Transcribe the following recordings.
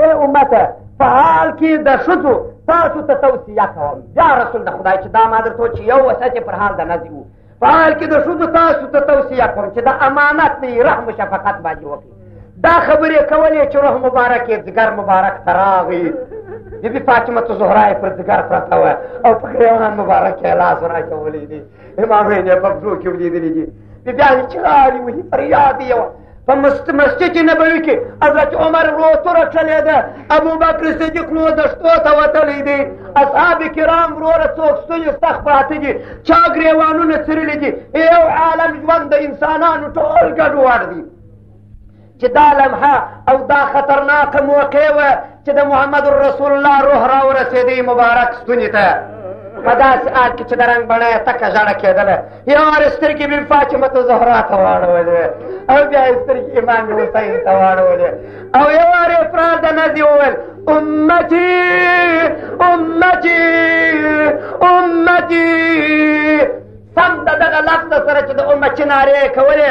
اے امته په حال کې د ښځو تاسو ته توصیه کوم یا رسول د خدای چې دا ما درته چې یو وسعت پر حال د نزي وو په حال کې د ښځو تاسو ته توصیه کوم چې د امانت نه رحم و شفقت باندې وکړي دا خبرې کولې چې روح مبارک یې ځګر مبارک ته راغی بیبي فاطمه ته زهرا یې پر ځګر پرته وه او په ګریوان مبارک یې لاس راچولی دی امامین یې په پښو کې ولیدلي دي بیبیانې چغاري وهي فریاد یې وه په مسجد نبوي کې حضرت عمر ورو تور چلې ده ابو بکر صدیق نو د شتو ته وتلې دي اصحاب کرام ورو څوک ستوني سخ پاتې دي چا ګریوانونه څرلې دي یو عالم ژوند د انسانانو ټول ګډوډ دي چې دا لمحه او دا خطرناکه موقع وه چې د محمد رسول الله روح را ورسېدی مبارک ستوني ته په داسې حال کې چې د رنګ بڼه یې تکه ژړه کېدله یو وار یې سترګې بي فاطمه ته زهرا ته واړولې او بیا یې سترګې امام حسین ته واړولې او یو وار یې فرار د نزي وویل امتي امتي امتي سم د دغه لفظ سره چې د امتي نارې یې کولې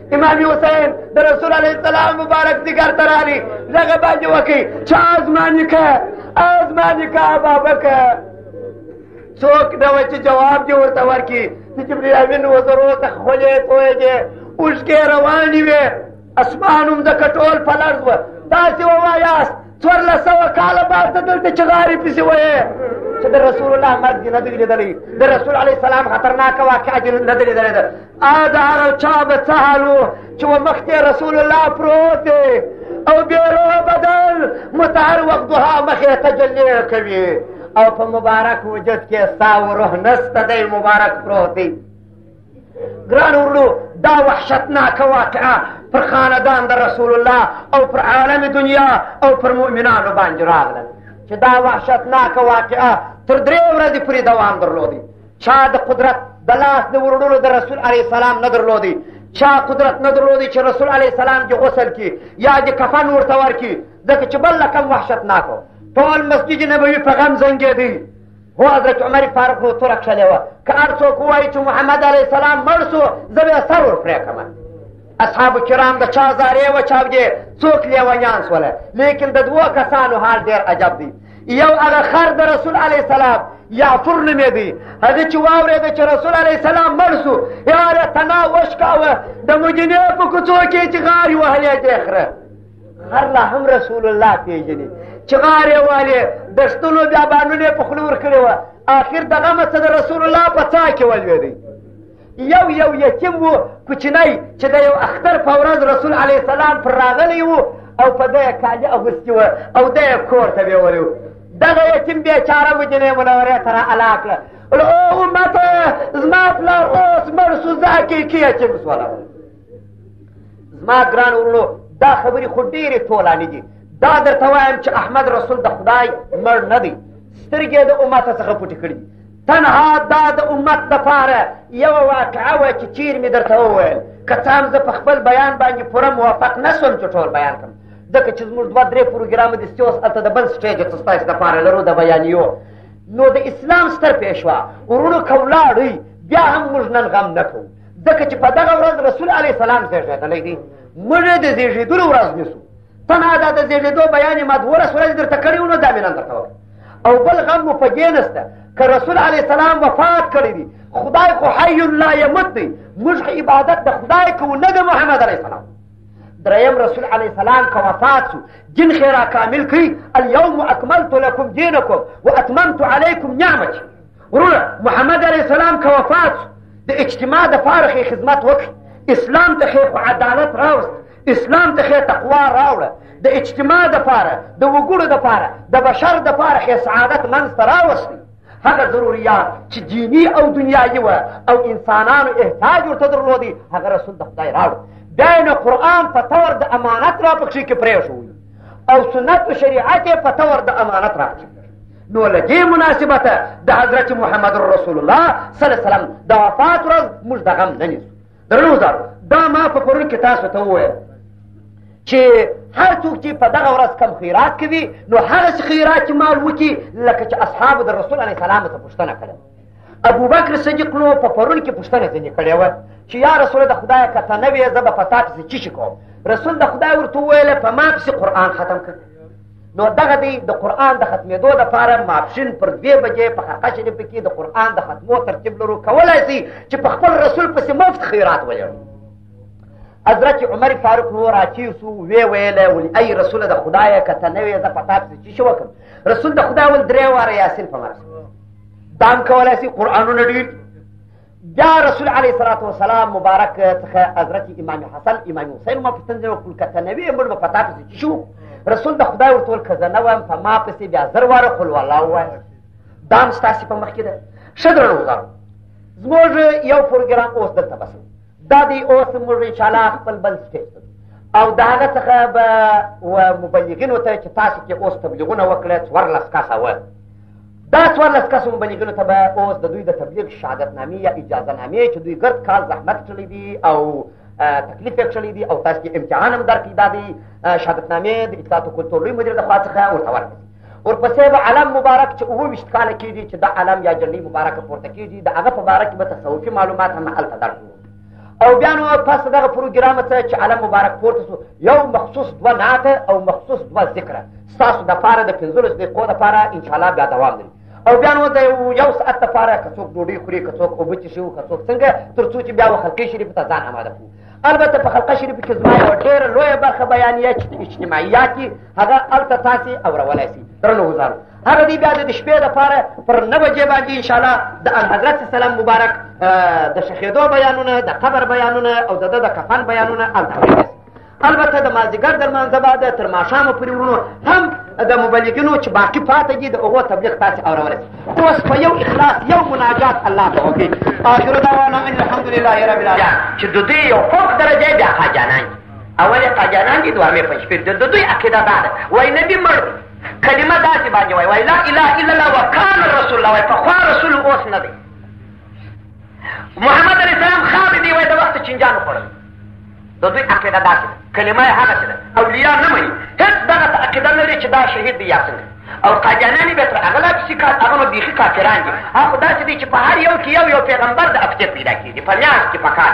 امام حسین د رسول علیه السلام مبارک ذکر ته راغلي دغه باندې وکړي چې ازماني که ازماني که ابابکه څوک نه وه چې جواب دې ورته ورکړي چې جبریل امین وزرو ته خولې تویږې اوښکې روانې وې اسمان هم د کټول په لړز وه تاسې ووایاست څوارلس سوه کاله بعد ته دلته چغارې پسې وایې چې د رسول الله مرګ دې نه دی لیدلی د رسول علیه السلام خطرناکه واقعه دې نه دی لیدلی ده د هغه چا به څه حال و چې و مخکې رسول الله پروت دی او بیرو بدل متحر وقت دوها مخې تجلی کوي او په مبارک وجود کې ستا و روح نسته دی مبارک پروت دی ګران ورونو دا وحشتناکه واقعه پر خاندان د رسول الله او پر عالم دنیا او پر مؤمنانو باندې راغله چې دا وحشتناکه واقعه تر درې ورځې پورې دوام درلودی چا د قدرت د لاس د وروړلو د رسول علیه السلام نه درلودی چا قدرت نه درلودی چې رسول علیه السلام دې غسل کړي یا دې کفن ورته ورکړي ځکه چې بل لکم وحشتناک ټول مسجد نبوي په غم زنګېدی هو حضرت عمر فاروق نو توره کښلې وه که هر څوک ووایي چې محمد علیه السلام مړ شو زه به یې سر ورپرې کړم اصحابو کرام د چا زارې وچاودې څوک لیونیان سوله لیکن د دوو کسانو حال ډېر عجب دی یو هغه خر د رسول علیه السلام یعفر نومېدی هغه چې واورېده چې رسول علیه السلام مړ سو یاره تنا وشکاوه د مدینې په کوڅو کې چې غارې وهلې دی خره غر لا هم رسول الله پیژني چې غار یې والې د شتلو بیابانونه یې په خوله ورکړې وه آخر د غمه څه د رسول الله په څا کې ولوېدی یو یو یتیم و کوچنی چې د یو اختر په ورځ رسول علیه السلام پر راغلی و او په ده یې کالي اغوستي وه او ده یې کور ته بیولی و دغه یتیم بېچاره مدینې منورې ته را علا کړه او امته زما پلار اوس مړ سو زه حقیقي یتیم سولم زما ګران ورونو دا خبرې خو ډېرې ټولانې دي دا درته وایم چې احمد رسول د خدای مړ نه دی سترګې د امت څخه پټې کړي دي تنها دا د امت دپاره یوه واقعه وه چې چیر مې درته وویل که څه هم زه په خپل بیان باندې پوره موفق نه سوم چې ټول بیان کړم ځکه چې زموږ دوه درې پروګرامه د سیوس هلته د بل سټېج څه ستاسې دپاره لرو د بیانیو نو د اسلام ستر پېښوا ورونو که ولاړئ بیا هم موږ نن غم نه کوو ځکه چې په دغه ورځ رسول علیه السلام زېږېدلی دی موږ یې د زېږېدلو ورځ نیسو ته نه دا د زېږېدو بیان یې ما دولس ورځې درته کړي وو نو دا مې نن درته وکړه او بل غم مو په دې نسته که رسول علیه السلام وفات کړی دی خدای خو حی لا یمت دی موږ عبادت د خدای کوو نه د محمد علیه السلام دریم رسول علیه السلام که وفات سو جن خیرا کامل کړي الیوم اکملت لکم دینکم واتممت علیکم نعمتي وروره محمد علیه السلام که وفات د اجتماع د پاره خې خدمت وکړي اسلام ته خې خو عدالت راوست اسلام ته خې تقوا راوړه د اجتماع د پاره د وګړو د پاره د بشر د پاره خې سعادت منځته راوستي هغه ضروریات چې دینی او دنیایي وه او انسانانو احتاج ورته درلودي هغه رسول د خدای راوړ بیا یې نو قرآن په طور د امانت را پکښې کې پرېښوي او سنت و شریعت یې په طور د امانت راکړي نو له دې مناسبته د حضرت محمد رسول الله صلی الله علیه وسلم د وفات ورځ موږ د غم نه نیسو درنو زارو دا ما په پرون کې تاسو ته وویل چې هر څوک چې په دغه ورځ کم خیرات کوي نو هغسې خیرات چې مال وکړي لکه چې اصحابو د رسول علیه السلام ته پوښتنه کړې ابوبکر صدیق نو په پرون کې پوښتنه ځینې کړې وه چې یا رسول د خدایه که ته نه وې زه به په تا پسې څه شي کوم رسول د خدای ورته وویله په ما پسې قرآن ختم کړ نو دغه دی د قران د ختمېدو د پاره ماپشن پر دوی بجې په حقه شریف کې د قران د ختمو ترتیب لرو کولای شي چې په خپل رسول پسې مفت خیرات ولرو حضرت عمر فاروق نو راچی سو وی ویل ول ای رسول د خدای کته نه وی ز پتا چې شو کوم رسول د خدای ول درې واره یاسین په مرسته دام کولای شي قرانونه ډیر بیا رسول علیه الصلاة والسلام مبارک څخه حضرت امام حسن امام حسین ما پوښتنه ځای وکړل که ته نه وې موږ به په تا پسې څه شو رسول د خدای ورته وویل که زه نه وایم په ما پسې بیا زر واره قل والله ووایه دا هم ستاسې په مخکې ده ښه درنو وزارو زموږ یو پروګرام اوس دلته بس دا دی اوس موږ انشاءالله خپل بل سټیج ته او د هغه څخه به و مبلغینو ته چې تاسو کې اوس تبلیغونه وکړه څوارلس کسه وه دا څوارلس کسو مبلغینو ته به اوس د دوی د تبلیغ شهادتنامې یا اجازه نامې چې دوی ګرد کال زحمت کړی دي او تکلیف یې کړی دي او تاسو کې امتحان هم درکړي دا دي شهادتنامې د اطلاعات او کلتور لوی مدیر د خوا څخه ورته ورکړي ورپسې به علم مبارک چې اووه ویشت کاله کېږي چې دا علم یا جنډۍ مبارکه پورته کېږي د هغه په باره کې به تصوفي معلومات هم هلته درکړو او بیا نو پس دغه پروګرام ته چې علم مبارک پورته سو یو مخصوص دوه نعته او مخصوص دوه ذکره ستاسو دپاره د پنځلس دقیقو دپاره انشاءالله بیا دوام لري او بیا نو د یو ساعت دپاره که څوک ډوډۍ خوري که څوک اوبه څښي که څوک څنګه تر څو چې بیا و خلقې شریف ته ځان اماده کړو البته په خلقه شریف کې زما یوه ډېره لویه برخه بیانیه چې اجتماعیات دي هغه هلته تاسې اورولی سي درنو وزارو هغه دی بیا د شپې لپاره پر نه بجې باندې انشاءالله د الحضرت سلام مبارک د شخېدو بیانونه د قبر بیانونه او د ده د کفن بیانونه هلته ویل البته د مازدیګر د لمانځه بعد تر ماښامه پورې وروڼو هم د مبلغینو چې باقي پاتې دي د هغو تبلیغ تاسې اورولی اوس په یو اخلاص یو مناجات الله ته وکړي آخر دعوانا ان الحمدلله رب العالمین چې د دوی یو فوق درجه بیا خاجانان اول یې قادیانان دي دوهم یې پنجپیر دي د دوی عقیده دا ده وایي نبي مړ دی کلمه داسې باندې وایي وایي لا اله الا الله وکان رسول الله وایي پخوا رسول اوس نه دی محمد علیه السلام خاورې دی وایي د وخت چینجان وخوړل د دوی عقیده داسې ده کلمه یې هغسې ده اولیا نه مني هېڅ دغه ته عقیده لري چې دا شهید دی یا څنګه او قادیانان بیا تر هغه لا پسې کار هغه نو بیخي کافران دي هغه خو داسې دی چې په هر یو کې یو یو پیغمبر د افتې پیدا کېږي په نیاز کې په کار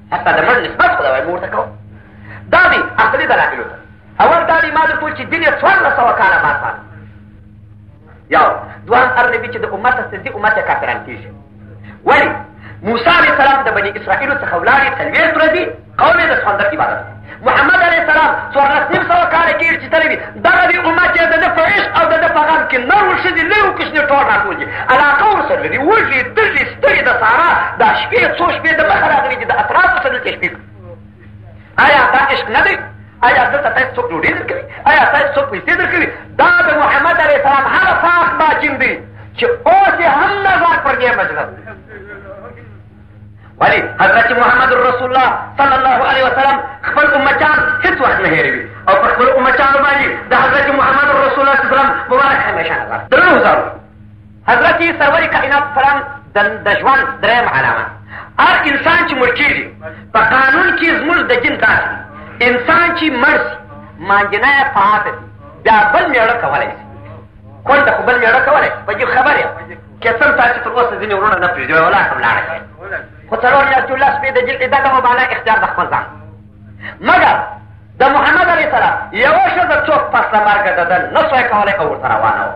حتی د مړ نسبت خو دا وایي ورته کوم دا دی اصلي دلایلو ته اول دا دی ما درته وویل چې دین یې څوارلس سوه کاله بعد پاتې یو دوهم هر نبي چې د امت استدي امت یې کافران کېږي ولې موسی علیه السلام د بني اسرائیلو څخه ولاړې څلوېښت ورځې قوم یې د سخندر عبادت محمد علیه السلام څوارلس نیم سوه کاله کېږي چې تللی دغه دې امت یې د ده په عشق او د ده په غم کې نر و ښځې لوی و کوچني ټول راټول دي علاقه ورسره لري وږي تږي ستړي د سارا دا شپې څو شپې د مخه راغلي دي د اطرافو سره دلته شپې آیا دا عشق نه دی آیا دلته تاسو څوک ډوډۍ درکوي آیا تاسو څوک پیسې درکوي دا د محمد علیه السلام هغه پاک باچین دی چې اوس یې هم نظر پر دې مجلس ولی حضرت محمد رسول الله صلی الله علیه وسلم خپل امتان هیڅ وخت نه هېروي او پر خپل امتانو باندې د حضرت محمد رسول الله صلی الله علیه وسلم مبارک همیشه نظر درنو زارو حضرت سرور کائنات سلام د ژوند دریم علامه هر انسان چې مړ کېږي په قانون کې زموږ د دین داسې انسان چې مړ سي مانجنه یې پاتې بیا بل مېړه کولی شي کونډه خو بل مېړه کولی په جیب خبرې که څه تا چې تر اوسه ځینې وروڼه نه پرېږدي ولاړ کړم لاړه شي خو څلور میاشتې لس شپې د جیب عدت او بالا اختیار د خپل ځان مګر د محمد علیه السلام یوه ښځه څوک پس له مرګه د ده نه سوی کولی او ورته روانه وه